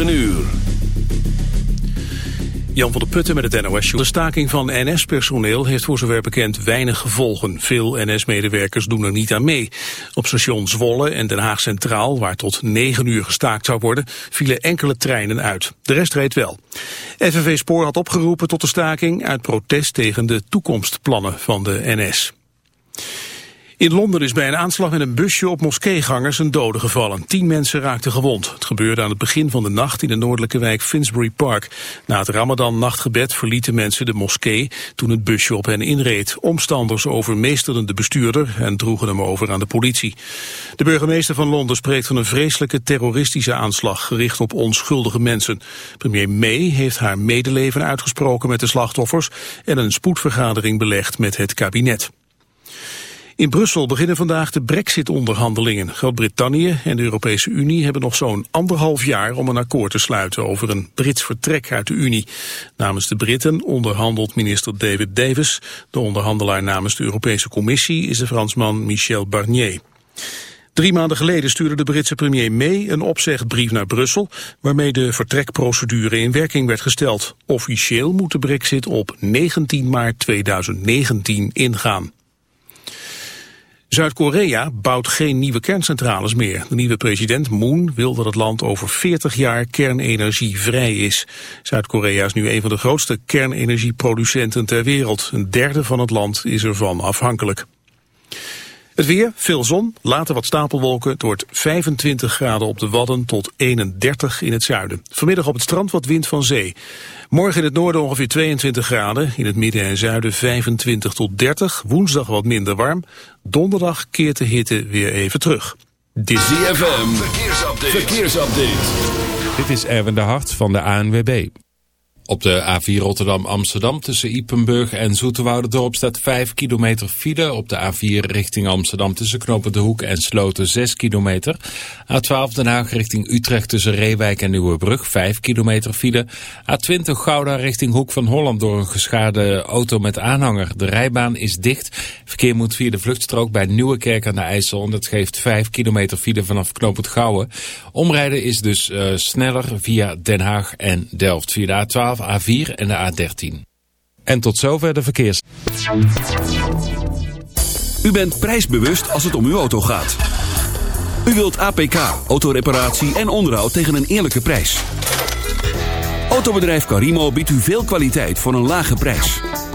Een uur. Jan van der Putten met het NOS. De staking van NS-personeel heeft voor zover bekend weinig gevolgen. Veel NS-medewerkers doen er niet aan mee. Op station Zwolle en Den Haag Centraal, waar tot 9 uur gestaakt zou worden, vielen enkele treinen uit. De rest reed wel. FNV Spoor had opgeroepen tot de staking uit protest tegen de toekomstplannen van de NS. In Londen is bij een aanslag met een busje op moskeegangers een dode gevallen. Tien mensen raakten gewond. Het gebeurde aan het begin van de nacht in de noordelijke wijk Finsbury Park. Na het Ramadan-nachtgebed verlieten mensen de moskee toen het busje op hen inreed. Omstanders overmeesterden de bestuurder en droegen hem over aan de politie. De burgemeester van Londen spreekt van een vreselijke terroristische aanslag gericht op onschuldige mensen. Premier May heeft haar medeleven uitgesproken met de slachtoffers en een spoedvergadering belegd met het kabinet. In Brussel beginnen vandaag de brexit-onderhandelingen. Groot-Brittannië en de Europese Unie hebben nog zo'n anderhalf jaar om een akkoord te sluiten over een Brits vertrek uit de Unie. Namens de Britten onderhandelt minister David Davis. De onderhandelaar namens de Europese Commissie is de Fransman Michel Barnier. Drie maanden geleden stuurde de Britse premier May een opzegbrief naar Brussel... waarmee de vertrekprocedure in werking werd gesteld. Officieel moet de brexit op 19 maart 2019 ingaan. Zuid-Korea bouwt geen nieuwe kerncentrales meer. De nieuwe president Moon wil dat het land over 40 jaar kernenergievrij is. Zuid-Korea is nu een van de grootste kernenergieproducenten ter wereld. Een derde van het land is ervan afhankelijk. Het weer, veel zon, later wat stapelwolken. Het wordt 25 graden op de Wadden tot 31 in het zuiden. Vanmiddag op het strand wat wind van zee. Morgen in het noorden ongeveer 22 graden. In het midden en zuiden 25 tot 30. Woensdag wat minder warm. Donderdag keert de hitte weer even terug. Dit is ZFM. Verkeersupdate. Verkeersupdate. Dit is Erwin de Hart van de ANWB. Op de A4 Rotterdam-Amsterdam tussen Ipenburg en Zoeterwouderdorp staat 5 kilometer file. Op de A4 richting Amsterdam tussen Knoppen de Hoek en Sloten 6 kilometer. A12 Den Haag richting Utrecht tussen Reewijk en Nieuwebrug 5 kilometer file. A20 Gouda richting Hoek van Holland door een geschaarde auto met aanhanger. De rijbaan is dicht. Verkeer moet via de vluchtstrook bij Nieuwekerk aan de IJssel. En dat geeft 5 kilometer file vanaf Knoop Gouwen. Omrijden is dus uh, sneller via Den Haag en Delft. Via de A12 A4 en de A13. En tot zover de verkeers. U bent prijsbewust als het om uw auto gaat. U wilt APK, autoreparatie en onderhoud tegen een eerlijke prijs. Autobedrijf Carimo biedt u veel kwaliteit voor een lage prijs.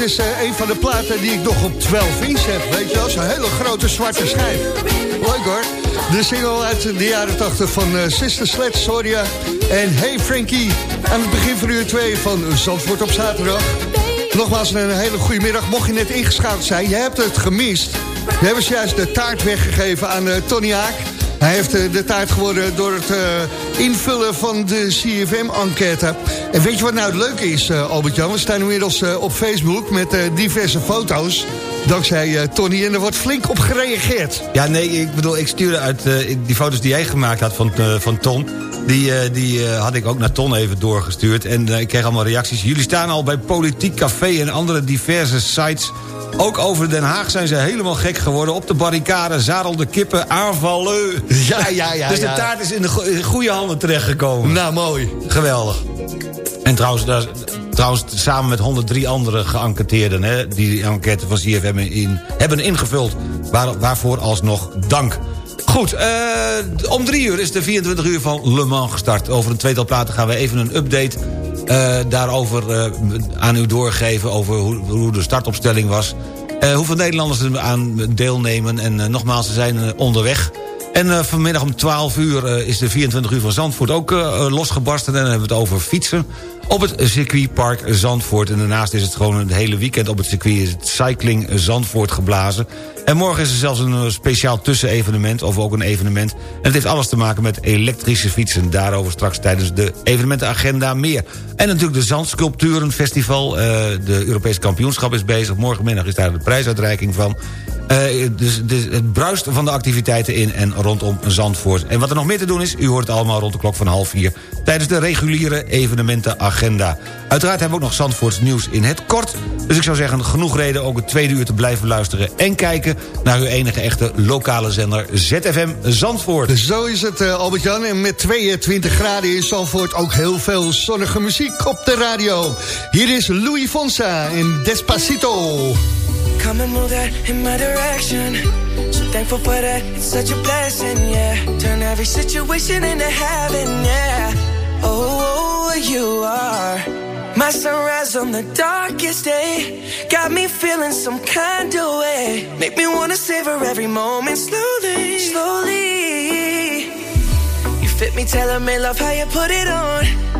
Dit is uh, een van de platen die ik nog op 12 inch heb. Weet je wel, zo'n hele grote zwarte schijf. Leuk hoor. De single uit de jaren 80 van uh, Sister Sledge, Soria en Hey Frankie. Aan het begin van uur 2 van Zandvoort op zaterdag. Nogmaals een hele goede middag. Mocht je net ingeschakeld zijn, je hebt het gemist. We hebben juist de taart weggegeven aan uh, Tony Haak. Hij heeft uh, de taart geworden door het uh, invullen van de CFM-enquête. En weet je wat nou het leuke is, Albert-Jan? We staan inmiddels op Facebook met diverse foto's. Dankzij Tony en er wordt flink op gereageerd. Ja, nee, ik bedoel, ik stuurde uit die foto's die jij gemaakt had van, van Ton... Die, die had ik ook naar Ton even doorgestuurd. En ik kreeg allemaal reacties. Jullie staan al bij Politiek Café en andere diverse sites ook over Den Haag zijn ze helemaal gek geworden. Op de barricade, zadelde kippen, aanvallen. Ja, ja, ja. Dus de taart is in de goede handen terechtgekomen. Nou, mooi. Geweldig. En trouwens, daar, trouwens samen met 103 andere geënquêteerden... Hè, die die enquête van CFM in, hebben ingevuld. Waar, waarvoor alsnog dank. Goed, uh, om drie uur is de 24 uur van Le Mans gestart. Over een tweetal platen gaan we even een update daarover uh, aan u doorgeven... over hoe, hoe de startopstelling was. Uh, hoeveel Nederlanders er aan deelnemen. En nogmaals, ze zijn onderweg. En vanmiddag om 12 uur is de 24 uur van Zandvoort ook losgebarsten. En dan hebben we het over fietsen op het circuitpark Zandvoort. En daarnaast is het gewoon het hele weekend op het circuit... is het Cycling Zandvoort geblazen. En morgen is er zelfs een eh, speciaal tussenevenement, of ook een evenement. En het heeft alles te maken met elektrische fietsen. Daarover straks tijdens de evenementenagenda meer. En natuurlijk de Zandsculpturenfestival. Uh, de Europese kampioenschap is bezig. Morgenmiddag is daar de prijsuitreiking van. Uh, dus, dus, het bruist van de activiteiten in en rondom Zandvoort. En wat er nog meer te doen is, u hoort het allemaal rond de klok van half vier... tijdens de reguliere evenementenagenda. Uiteraard hebben we ook nog Zandvoorts nieuws in het kort. Dus ik zou zeggen, genoeg reden ook het tweede uur te blijven luisteren... en kijken naar uw enige echte lokale zender ZFM Zandvoort. Zo is het, uh, Albert-Jan. En met 22 graden in Zandvoort ook heel veel zonnige muziek op de radio. Hier is Louis Fonsa in Despacito. Come and move that in my direction. So thankful for that, it's such a blessing, yeah. Turn every situation into heaven, yeah. Oh, you are my sunrise on the darkest day. Got me feeling some kind of way. Make me wanna savor every moment slowly, slowly. You fit me, telling me love how you put it on.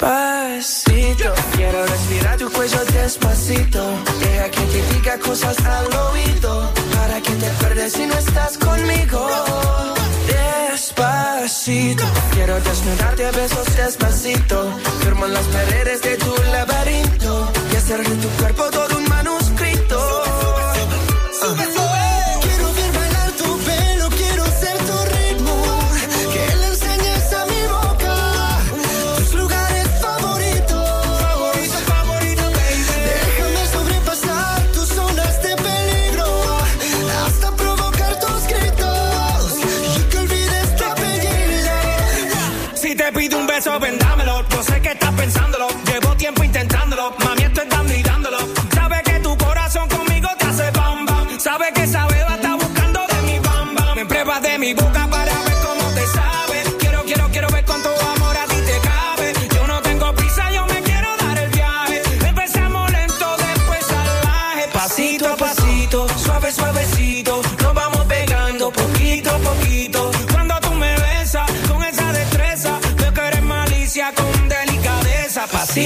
Despacito, quiero respirar tu cuello despacito. Deja que te diga cosas al oído. Para que te pierdes si no estás conmigo. Despacito, quiero desnudarte a besos despacito. Firmo las paredes de tu laberinto y hacer de tu cuerpo todo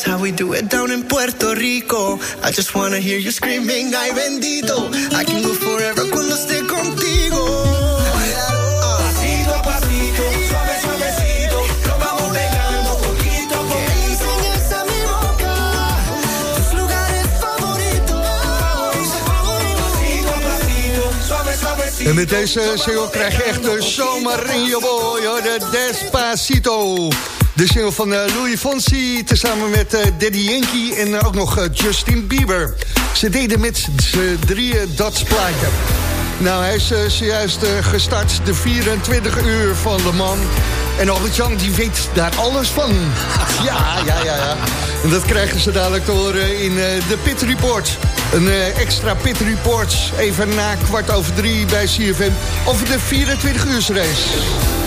Is how we do it down in Puerto Rico. I just wanna hear you screaming, ay bendito. I can go forever cuando esté contigo. Pasito a pasito, suave, suavecito, lo vamos pegando poquito a Que poquito. le enseñes a mi boca tus lugares favoritos. Pasito a pasito, suave, suavecito. En met deze single krijg je echt een zomer in je boy, hoor, de Despacito. De single van eh, Louis Fonsi, tezamen met eh, Daddy Yankee en eh, ook nog Justin Bieber. Ze deden met z'n drieën dat plaatje. Nou, hij is zojuist gestart, de 24 uur van Le Mans. En Albert-Jan, die weet daar alles van. Ja, ja, ja, ja. En dat krijgen ze dadelijk te horen in de Pit Report. Een extra Pit Report, even na kwart over drie bij CFM... over de 24 uur race.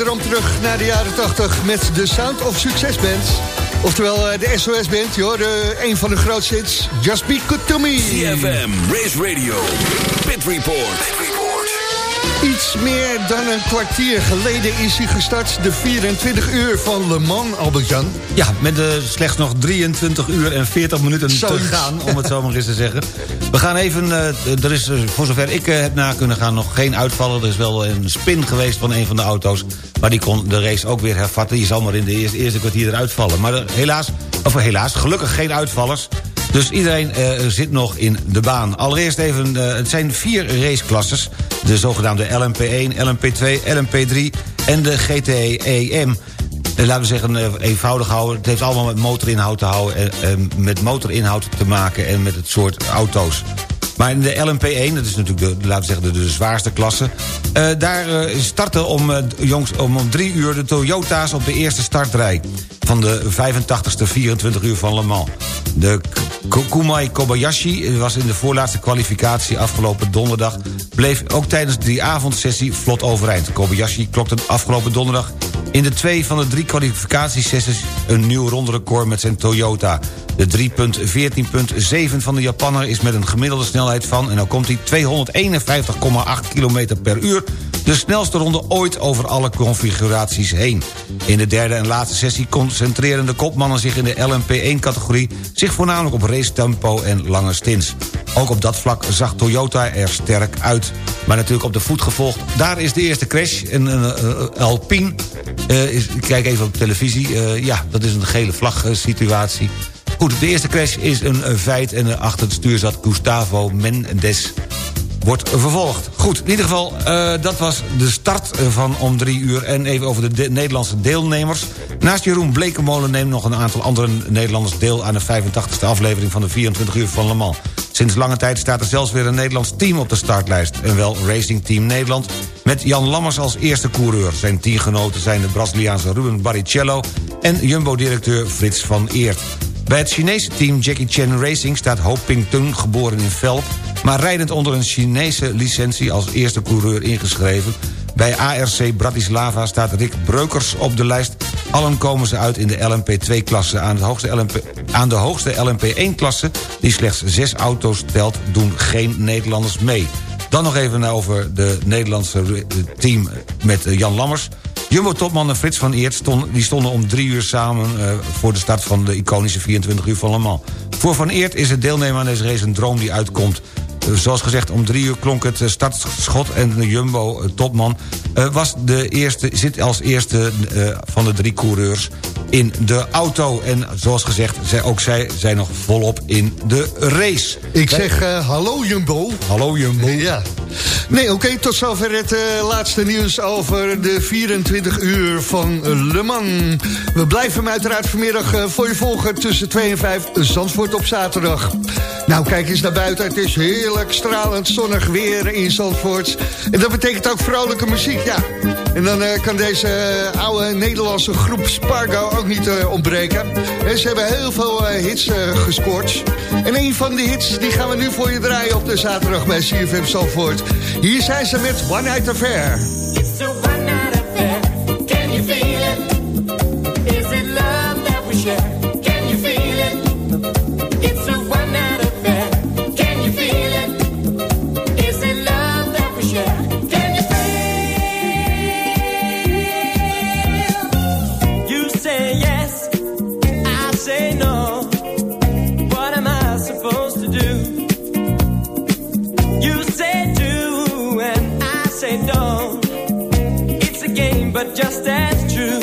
Wederom terug naar de jaren 80 met de Sound of Success Band. Oftewel eh, de SOS Band, joh, de, een van de grootste hits. Just Be Good To Me. CFM, Race Radio, Pit Report. Iets meer dan een kwartier geleden is hij gestart. De 24 uur van Le Mans, Albert-Jan. Ja, met uh, slechts nog 23 uur en 40 minuten te gaan, om het zo maar eens te zeggen. We gaan even, eh, er is eh, voor zover ik eh, heb na kunnen gaan nog geen uitvallen. Er is wel een spin geweest van een van de auto's, maar die kon de race ook weer hervatten. Die zal maar in de eerste, eerste kwartier eruit vallen. Maar helaas, of helaas, gelukkig geen uitvallers. Dus iedereen eh, zit nog in de baan. Allereerst even, eh, het zijn vier raceklasses. De zogenaamde LMP1, LMP2, LMP3 en de GTE EM. Eh, laten we zeggen, eenvoudig houden. Het heeft allemaal met motorinhoud te houden... en en met motorinhoud te maken en met het soort auto's. Maar in de LMP1, dat is natuurlijk de, laten we zeggen, de, de zwaarste klasse... eh, daar eh, starten om, eh, jongs, om, om drie uur de Toyota's op de eerste startrij... van de 85ste 24 uur van Le Mans. De Kumai Kobayashi was in de voorlaatste kwalificatie afgelopen donderdag... bleef ook tijdens die avondsessie vlot overeind. Kobayashi klokte afgelopen donderdag in de twee van de drie kwalificatiesessies... een nieuw ronderecord met zijn Toyota. De 3.14.7 van de Japanner is met een gemiddelde snelheid van... en nou komt hij 251,8 km per uur... de snelste ronde ooit over alle configuraties heen. In de derde en laatste sessie concentreren de kopmannen zich in de LMP1-categorie... zich voornamelijk op racetempo en lange stints. Ook op dat vlak zag Toyota er sterk uit. Maar natuurlijk op de voet gevolgd. Daar is de eerste crash. Een, een, een Alpine. eh, is, ik kijk even op televisie. Eh, ja, dat is een gele vlag eh, situatie. Goed, de eerste crash is een eh, feit. En eh, achter het stuur zat Gustavo Mendes wordt vervolgd. Goed, in ieder geval, eh, dat was de start eh, van om drie uur. En even over de, de- Nederlandse deelnemers. Naast Jeroen Blekemolen neemt nog een aantal andere Nederlanders deel... aan de 85e aflevering van de 24 uur van Le Mans. Sinds lange tijd staat er zelfs weer een Nederlands team op de startlijst. En wel Racing Team Nederland, met Jan Lammers als eerste coureur. Zijn teamgenoten zijn de Braziliaanse Ruben Barrichello... en Jumbo-directeur Frits van Eert. Bij het Chinese team Jackie Chan Racing staat Ho Ping Tung, geboren in Velp... maar rijdend onder een Chinese licentie als eerste coureur ingeschreven. Bij ARC Bratislava staat Rick Breukers op de lijst. Allen komen ze uit in de LMP2-klasse. Aan, LMP aan de hoogste LMP1-klasse, die slechts zes auto's telt... doen geen Nederlanders mee. Dan nog even over de Nederlandse team met eh, Jan Lammers... Jumbo-topman en Frits van Eert stonden, die stonden om drie uur samen... eh, voor de start van de iconische 24 uur van Le Mans. Voor Van Eert is het deelnemen aan deze race een droom die uitkomt. Eh, zoals gezegd, om drie uur klonk het eh, startschot... en de Jumbo-topman was de eerste, zit als eerste eh, van de drie coureurs in de auto. En zoals gezegd, zij, ook zij zijn nog volop in de race. Ik zeg eh, hallo Jumbo. Hallo Jumbo. Ja. Nee, oké, tot zover het eh, laatste nieuws over de 24 uur van Le Mans. We blijven hem uiteraard vanmiddag eh, voor je volgen tussen 2 en 5 Zandvoort op zaterdag. Nou, kijk eens naar buiten. Het is heerlijk stralend zonnig weer in Zandvoort. En dat betekent ook vrolijke muziek, ja. En dan eh, kan deze eh, oude Nederlandse groep Spargo ook niet eh, ontbreken. En ze hebben heel veel hits gescoord. En een van die hits die gaan we nu voor je draaien op de zaterdag bij CFM Zandvoort. Hier zijn ze met One Night Affair. It's a one night affair. Can you feel it? Just as true.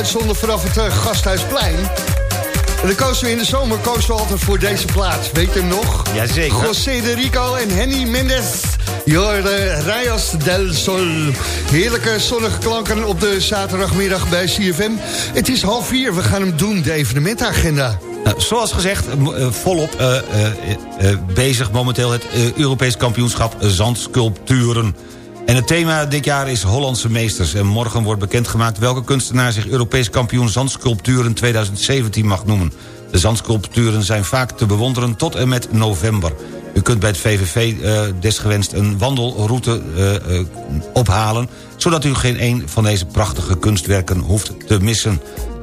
Uitzonden vanaf het eh, Gasthuisplein. En dan kozen we in de zomer kozen we altijd voor deze plaats. Weet je hem nog? Jazeker. José de Rico en Henny Mendes. Jorde Rayos del Sol. Heerlijke zonnige klanken op de zaterdagmiddag bij CFM. Het is half vier, we gaan hem doen, de evenementagenda. Nou, zoals gezegd, eh, volop eh, bezig momenteel het Europees kampioenschap Zandsculpturen. En het thema dit jaar is Hollandse meesters. En morgen wordt bekendgemaakt welke kunstenaar zich Europees kampioen Zandsculpturen 2017 mag noemen. De zandsculpturen zijn vaak te bewonderen tot en met november. U kunt bij het VVV eh, desgewenst een wandelroute eh, eh, ophalen... zodat u geen een van deze prachtige kunstwerken hoeft te missen.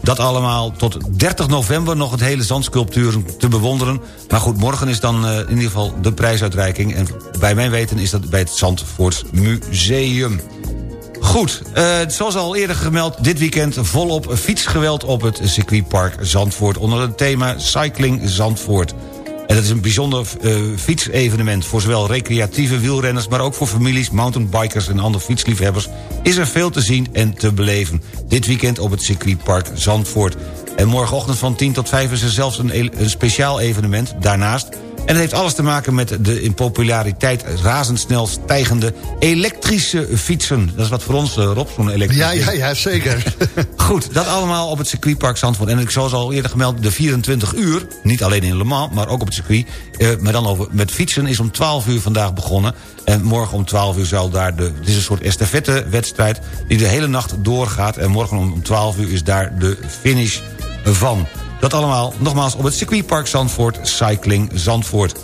Dat allemaal tot 30 november nog het hele zandsculpturen te bewonderen. Maar goed, morgen is dan eh, in ieder geval de prijsuitreiking. En bij mijn weten is dat bij het Zandvoorts Museum. Goed, eh, zoals al eerder gemeld, dit weekend volop fietsgeweld op het circuitpark Zandvoort... onder het thema Cycling Zandvoort. En dat is een bijzonder eh, fietsevenement voor zowel recreatieve wielrenners... maar ook voor families, mountainbikers en andere fietsliefhebbers... is er veel te zien en te beleven. Dit weekend op het circuitpark Zandvoort. En morgenochtend van 10 tot 5 is er zelfs een, een speciaal evenement. Daarnaast En dat heeft alles te maken met de in populariteit razendsnel stijgende elektrische fietsen. Dat is wat voor ons, eh, Rob, zo'n elektrische Ja, ja, ja, zeker. Goed, dat allemaal op het circuitpark Zandvoort. En ik zoals al eerder gemeld, de 24 uur... niet alleen in Le Mans, maar ook op het circuit... Eh, maar dan over, met fietsen is om 12 uur vandaag begonnen. En morgen om 12 uur zal daar de... Het is een soort estafette-wedstrijd die de hele nacht doorgaat. En morgen om 12 uur is daar de finish van. Dat allemaal nogmaals op het circuitpark Zandvoort, Cycling Zandvoort.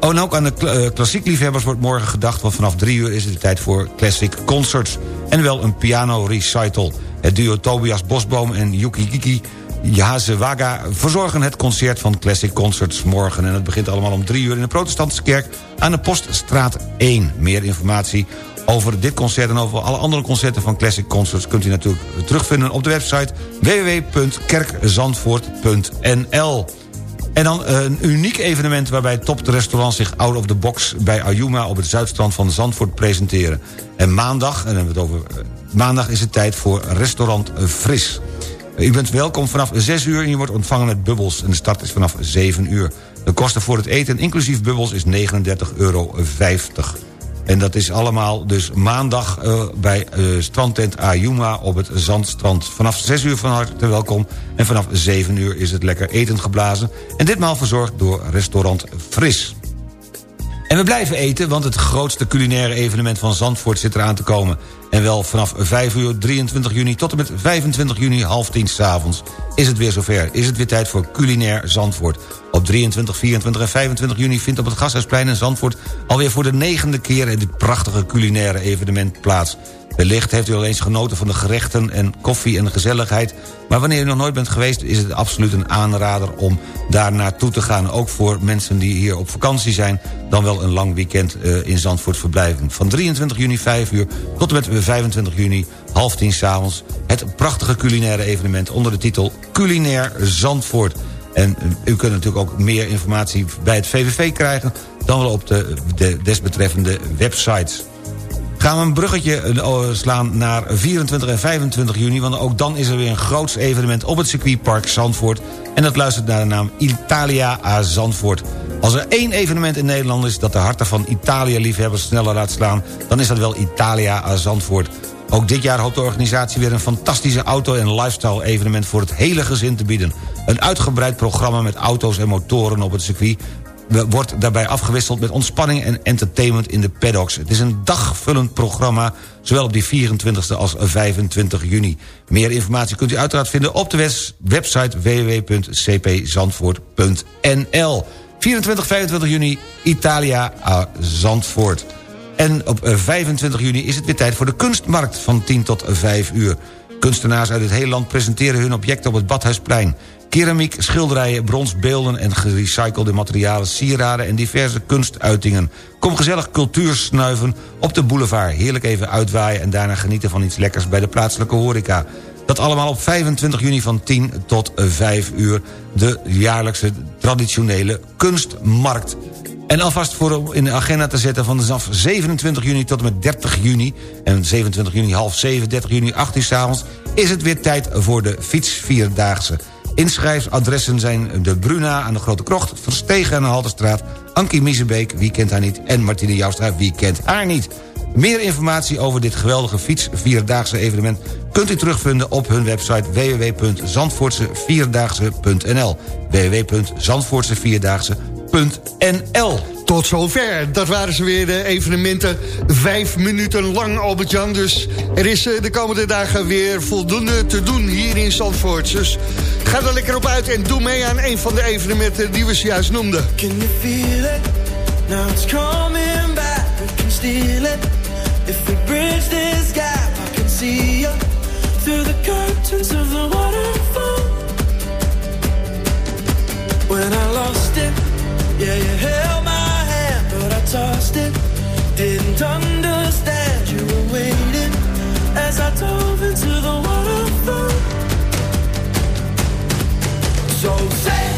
Oh, en ook aan de eh, klassiek liefhebbers wordt morgen gedacht... want vanaf drie uur is het de tijd voor Classic Concerts. En wel een piano recital. Het duo Tobias Bosboom en Yuki Kiki Yahazewaga verzorgen het concert van Classic Concerts morgen. En het begint allemaal om drie uur in de protestantse kerk aan de Poststraat 1. Meer informatie over dit concert en over alle andere concerten van Classic Concerts... kunt u natuurlijk terugvinden op de website www.kerkzandvoort.nl. En dan eh, een uniek evenement waarbij toprestaurants zich out of the box... bij Ayuma op het zuidstrand van Zandvoort presenteren. En maandag, en dan hebben we het over... eh, maandag is het tijd voor restaurant Fris. U bent welkom vanaf 6 uur en je wordt ontvangen met bubbels. En de start is vanaf 7 uur. De kosten voor het eten, inclusief bubbels, is 39,50 euro. En dat is allemaal dus maandag eh, bij eh, strandtent Ayuma op het Zandstrand. Vanaf 6 uur van harte welkom en vanaf 7 uur is het lekker eten geblazen. En ditmaal verzorgd door restaurant Fris. En we blijven eten, want het grootste culinaire evenement van Zandvoort zit eraan te komen. En wel vanaf 5 uur 23 juni tot en met 25 juni half tien s'avonds is het weer zover. Is het weer tijd voor culinair Zandvoort. Op 23, 24 en 25 juni vindt op het Gasthuisplein in Zandvoort... alweer voor de negende keer dit prachtige culinaire evenement plaats. Wellicht heeft u al eens genoten van de gerechten en koffie en gezelligheid... maar wanneer u nog nooit bent geweest is het absoluut een aanrader om daar naartoe te gaan. Ook voor mensen die hier op vakantie zijn... dan wel een lang weekend eh, in Zandvoort verblijven. Van 23 juni 5 uur tot en met 25 juni half tien s'avonds... het prachtige culinaire evenement onder de titel Culinair Zandvoort... En eh, u kunt natuurlijk ook meer informatie bij het VVV krijgen... dan wel op de, de desbetreffende websites. Gaan we een bruggetje eh, slaan naar 24 en 25 juni... want ook dan is er weer een groots evenement op het circuitpark Zandvoort... en dat luistert naar de naam Italia a Zandvoort. Als er één evenement in Nederland is dat de harten van Italië-liefhebbers sneller laat slaan... dan is dat wel Italia a Zandvoort. Ook dit jaar hoopt de organisatie weer een fantastische auto- en lifestyle-evenement... voor het hele gezin te bieden. Een uitgebreid programma met auto's en motoren op het circuit wordt daarbij afgewisseld met ontspanning en entertainment in de paddocks. Het is een dagvullend programma, zowel op die 24e als 25 juni. Meer informatie kunt u uiteraard vinden op de website www.cpzandvoort.nl. 24, 25 juni, Italia a Zandvoort. En op eh, 25 juni is het weer tijd voor de kunstmarkt van 10 tot 5 uur. Kunstenaars uit het hele land presenteren hun objecten op het Badhuisplein. Keramiek, schilderijen, brons, beelden en gerecyclede materialen... sieraden en diverse kunstuitingen. Kom gezellig cultuur snuiven op de boulevard. Heerlijk even uitwaaien en daarna genieten van iets lekkers... bij de plaatselijke horeca. Dat allemaal op 25 juni van 10 tot 5 uur. De jaarlijkse traditionele kunstmarkt. En alvast voor in de agenda te zetten vanaf 27 juni tot en met 30 juni... en 27 juni half 7, 30 juni 8 uur 's avonds... is het weer tijd voor de fietsvierdaagse. Inschrijfadressen zijn de Bruna aan de Grote Krocht... Verstegen aan de Halterstraat, Ankie Miezenbeek, wie kent haar niet... en Martine Joustra, wie kent haar niet. Meer informatie over dit geweldige fietsvierdaagse evenement... kunt u terugvinden op hun website www.zandvoortsevierdaagse.nl www.zandvoortsevierdaagse.nl Tot zover. Dat waren ze weer, de evenementen. Vijf minuten lang, Albert-Jan. Dus er is eh, de komende dagen weer voldoende te doen hier in Zandvoort. Dus ga er lekker op uit en doe mee aan een van de evenementen die we zojuist noemden. Can you feel it? Now it's coming back. We can steal it. If we bridge this gap, I can see you through the curtains of the waterfall. When I lost it, yeah, you held tossed it. Didn't understand you were waiting as I dove into the waterfall. So say,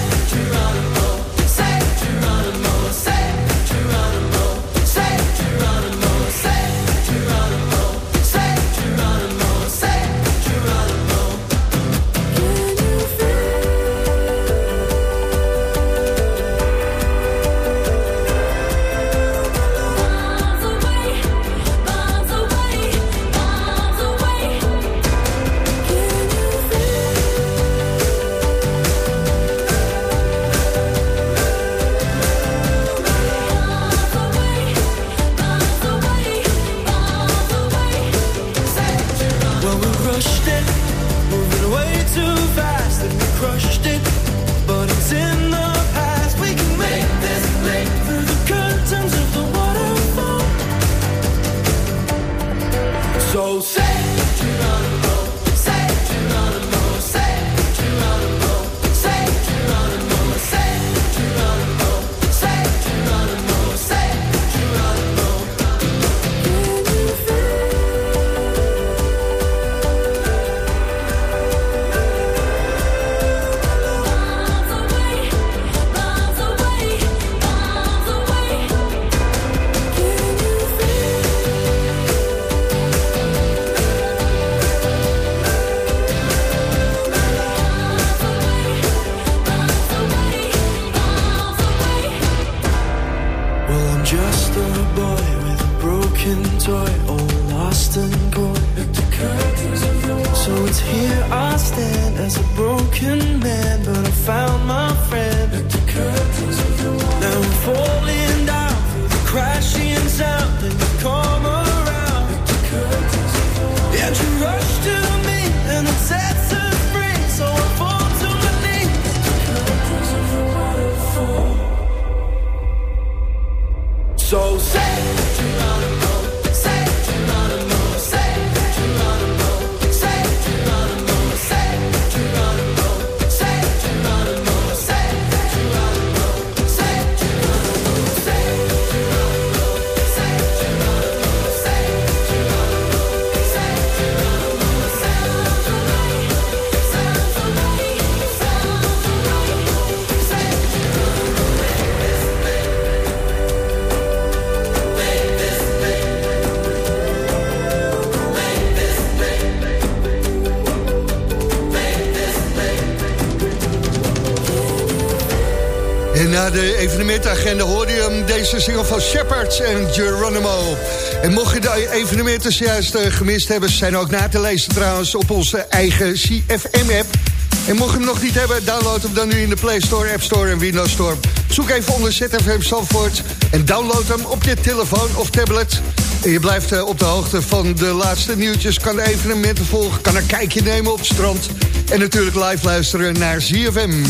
evenementagenda hoorde je hem deze single van Shepard en Geronimo. En mocht je de evenementen juist eh, gemist hebben... ze zijn ook na te lezen trouwens op onze eigen CFM-app. En mocht je hem nog niet hebben, download hem dan nu in de Play Store, App Store en Windows Store. Zoek even onder ZFM Zandvoort en download hem op je telefoon of tablet. En je blijft eh, op de hoogte van de laatste nieuwtjes, kan de evenementen volgen... kan een kijkje nemen op strand en natuurlijk live luisteren naar ZFM.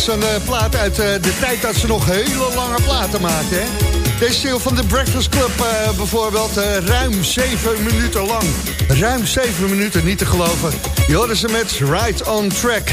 Zo'n eh, plaat uit eh, de tijd dat ze nog hele lange platen maakten? Deze single van de Breakfast Club eh, bijvoorbeeld, ruim zeven minuten lang. Ruim zeven minuten, niet te geloven. Je ze met Right on Track.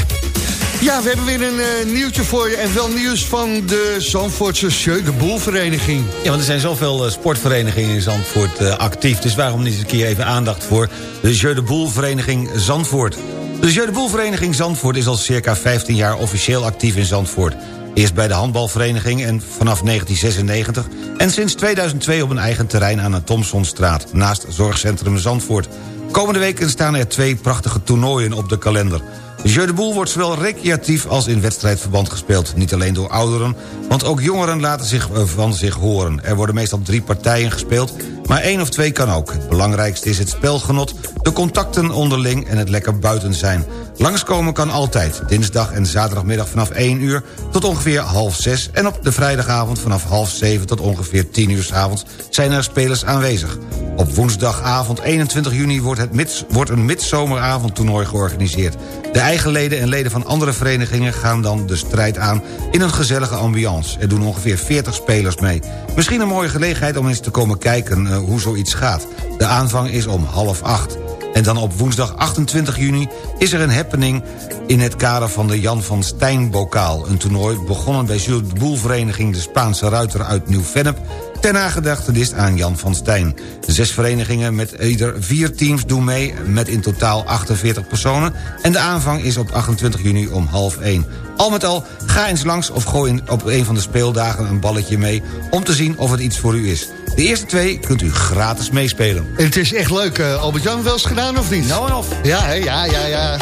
Ja, we hebben weer een nieuwtje voor je. En wel nieuws van de Zandvoortse Jeu de. Ja, want er zijn zoveel sportverenigingen in Zandvoort actief. Dus waarom niet eens een keer even aandacht voor de Jeu de vereniging Zandvoort. De Jeu de Boel vereniging Zandvoort is al circa 15 jaar officieel actief in Zandvoort. Eerst bij de handbalvereniging en vanaf 1996... en sinds 2002 op een eigen terrein aan de Thomsonstraat... naast Zorgcentrum Zandvoort. Komende weken staan er twee prachtige toernooien op de kalender. De Jeu de Boel wordt zowel recreatief als in wedstrijdverband gespeeld. Niet alleen door ouderen, want ook jongeren laten zich van zich horen. Er worden meestal drie partijen gespeeld, maar één of twee kan ook. Het belangrijkste is het spelgenot, de contacten onderling en het lekker buiten zijn. Langskomen kan altijd, dinsdag en zaterdagmiddag vanaf 1 uur tot ongeveer half 6... en op de vrijdagavond vanaf half 7 tot ongeveer 10 uur 's avonds zijn er spelers aanwezig. Op woensdagavond 21 juni wordt, het wordt een midzomeravondtoernooi georganiseerd. De eigen leden en leden van andere verenigingen gaan dan de strijd aan... in een gezellige ambiance. Er doen ongeveer 40 spelers mee. Misschien een mooie gelegenheid om eens te komen kijken uh, hoe zoiets gaat. De aanvang is om half acht. En dan op woensdag 28 juni is er een happening in het kader van de Jan van Stijn Bokaal. Een toernooi begonnen bij Jules de Boel vereniging De Spaanse Ruiter uit Nieuw-Vennep... ter nagedachtenis aan Jan van Stijn. Zes verenigingen met ieder vier teams doen mee... met in totaal 48 personen. En de aanvang is op 28 juni om half 1. Al met al, ga eens langs of gooi op een van de speeldagen een balletje mee... om te zien of het iets voor u is. De eerste twee kunt u gratis meespelen. En het is echt leuk. eh, Albert-Jan, wel eens gedaan of niet? Nou en of. Ja, hè, ja, ja, ja.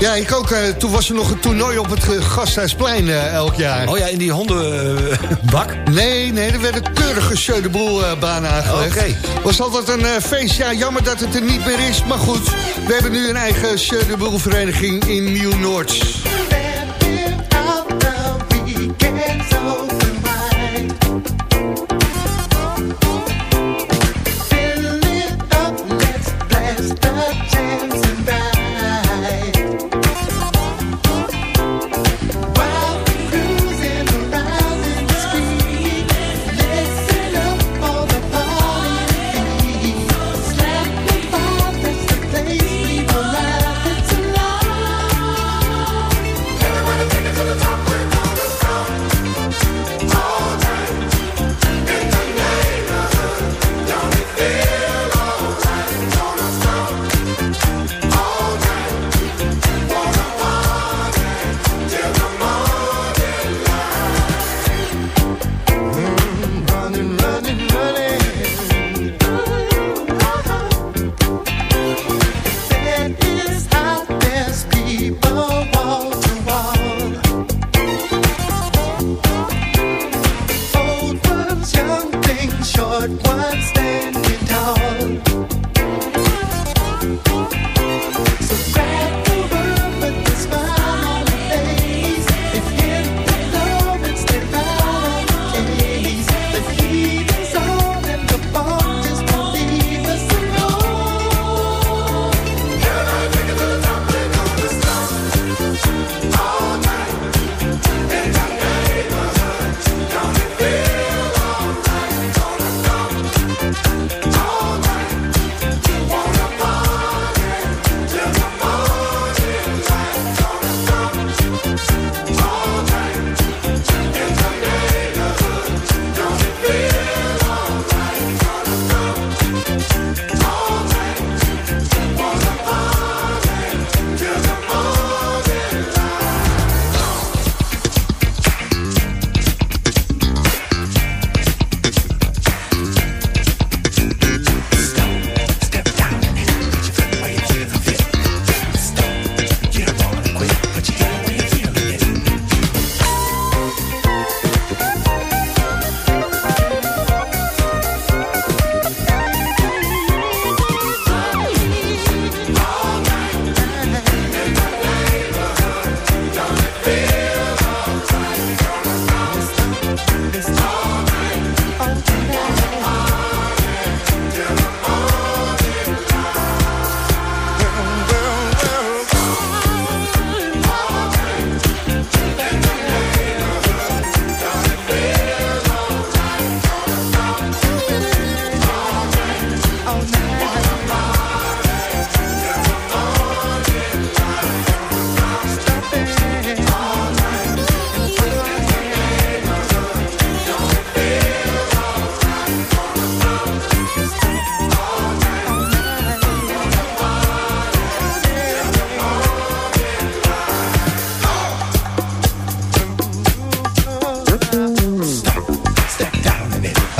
Ja, ik ook. eh, toen was er nog een toernooi op het Gasthuisplein eh, elk jaar. Oh ja, in die hondenbak? Nee, nee, er werden keurige Jeu de Boel eh, banen aangelegd. Oké. Was altijd een feest. Ja, jammer dat het er niet meer is. Maar goed, we hebben nu een eigen Jeu de Boel vereniging in Nieuw-Noord.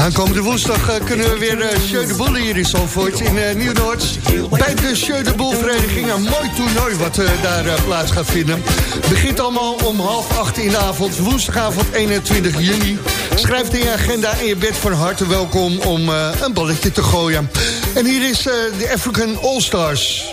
Aankomende woensdag eh, kunnen we weer uh, Jeu de Boel hier in Zandvoort in uh, Nieuw-Noord. Bij de Jeu de Boel vereniging een mooi toernooi wat daar plaats gaat vinden. Begint allemaal om half acht in de avond, woensdagavond 21 juni. Schrijf in je agenda en je bent van harte welkom om een balletje te gooien. En hier is de African All-Stars.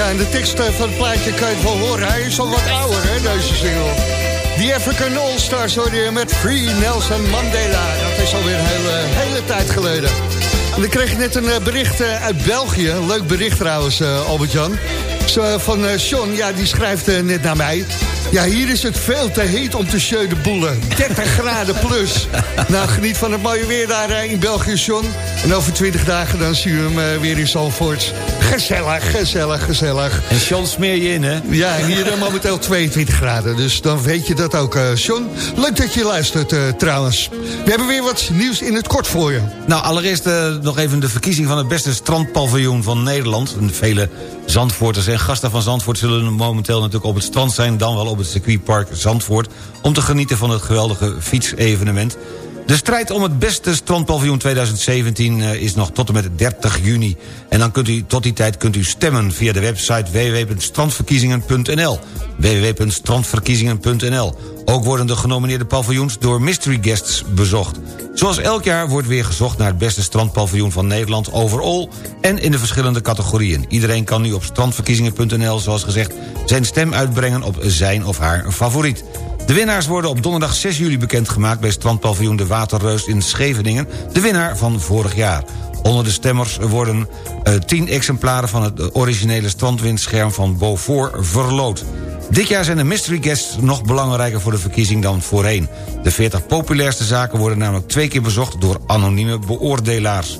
Ja, en de tekst eh, van het plaatje kan je het wel horen. Hij is al wat ouder, hè, deze single. The African All-Stars hoor je met Free Nelson Mandela. Dat is alweer een hele, hele tijd geleden. En dan kreeg ik net een eh, bericht eh, uit België. Leuk bericht trouwens, Albert-Jan. Van Sean, ja, die schrijft net naar mij. Ja, hier is het veel te heet om te sjeu de boelen. 30 graden plus. Nou, geniet van het mooie weer daar eh, in België, Sean. En over 20 dagen dan zien we hem eh, weer in Zalvoort. Gezellig, gezellig, gezellig. En Sean smeer je in, hè? Ja, hier eh, momenteel 22 graden. Dus dan weet je dat ook, eh Sean. Leuk dat je luistert eh, trouwens. We hebben weer wat nieuws in het kort voor je. Nou, allereerst nog even de verkiezing van het beste strandpaviljoen van Nederland. En Vele Zandvoorters en gasten van Zandvoort zullen momenteel natuurlijk op het strand zijn... dan wel op het circuitpark Zandvoort... om te genieten van het geweldige fietsevenement. De strijd om het beste strandpaviljoen 2017 eh, is nog tot en met 30 juni. En dan kunt u, tot die tijd kunt u stemmen via de website www.strandverkiezingen.nl www.strandverkiezingen.nl Ook worden de genomineerde paviljoens door mystery guests bezocht. Zoals elk jaar wordt weer gezocht naar het beste strandpaviljoen van Nederland overall... en in de verschillende categorieën. Iedereen kan nu op strandverkiezingen.nl, zoals gezegd... zijn stem uitbrengen op zijn of haar favoriet. De winnaars worden op donderdag 6 juli bekendgemaakt... bij strandpaviljoen De Waterreus in Scheveningen... de winnaar van vorig jaar. Onder de stemmers worden eh, 10 exemplaren van het originele strandwindscherm van Beaufort verloot. Dit jaar zijn de mystery guests nog belangrijker voor de verkiezing dan voorheen. De 40 populairste zaken worden namelijk twee keer bezocht door anonieme beoordelaars.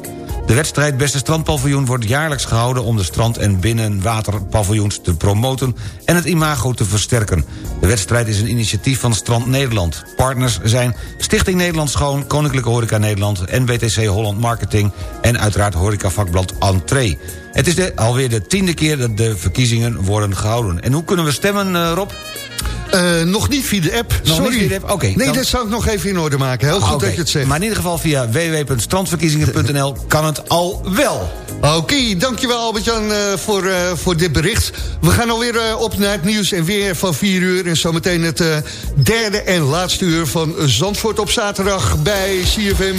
De wedstrijd Beste Strandpaviljoen wordt jaarlijks gehouden... om de strand- en binnenwaterpaviljoens te promoten... en het imago te versterken. De wedstrijd is een initiatief van Strand Nederland. Partners zijn Stichting Nederland Schoon... Koninklijke Horeca Nederland, NBTC Holland Marketing... en uiteraard horecavakblad Entree. Het is de, alweer de tiende keer dat de verkiezingen worden gehouden. En hoe kunnen we stemmen, eh, Rob? Eh, nog niet via de app, Nog sorry. niet via de app? Oké, nee, dan- dat zou ik nog even in orde maken. Heel goed dat je het zegt. Maar in ieder geval via www.strandverkiezingen.nl kan het al wel. Oké, dankjewel Albert-Jan eh, voor, eh, voor dit bericht. We gaan alweer op naar het nieuws en weer van 4 uur. En zometeen het derde en laatste uur van Zandvoort op zaterdag bij CFM.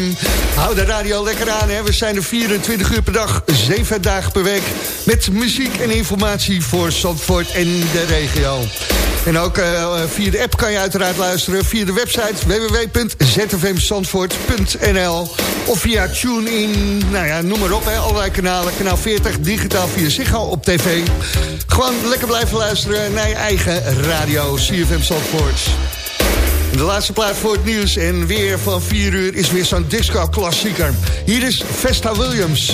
Hou de radio lekker aan, hè. we zijn er 24 uur per dag, 7 dagen per week... met muziek en informatie voor Zandvoort en de regio. En ook eh, via de app kan je uiteraard luisteren... via de website www.zfmzandvoort.nl of via TuneIn, nou ja, noem maar op, hè, allerlei kanalen. Kanaal 40, digitaal via Ziggo op tv. Gewoon lekker blijven luisteren naar je eigen radio, CFM Zandvoort. De laatste plaat voor het nieuws en weer van 4 uur is weer zo'n disco-klassieker. Hier is Vesta Williams.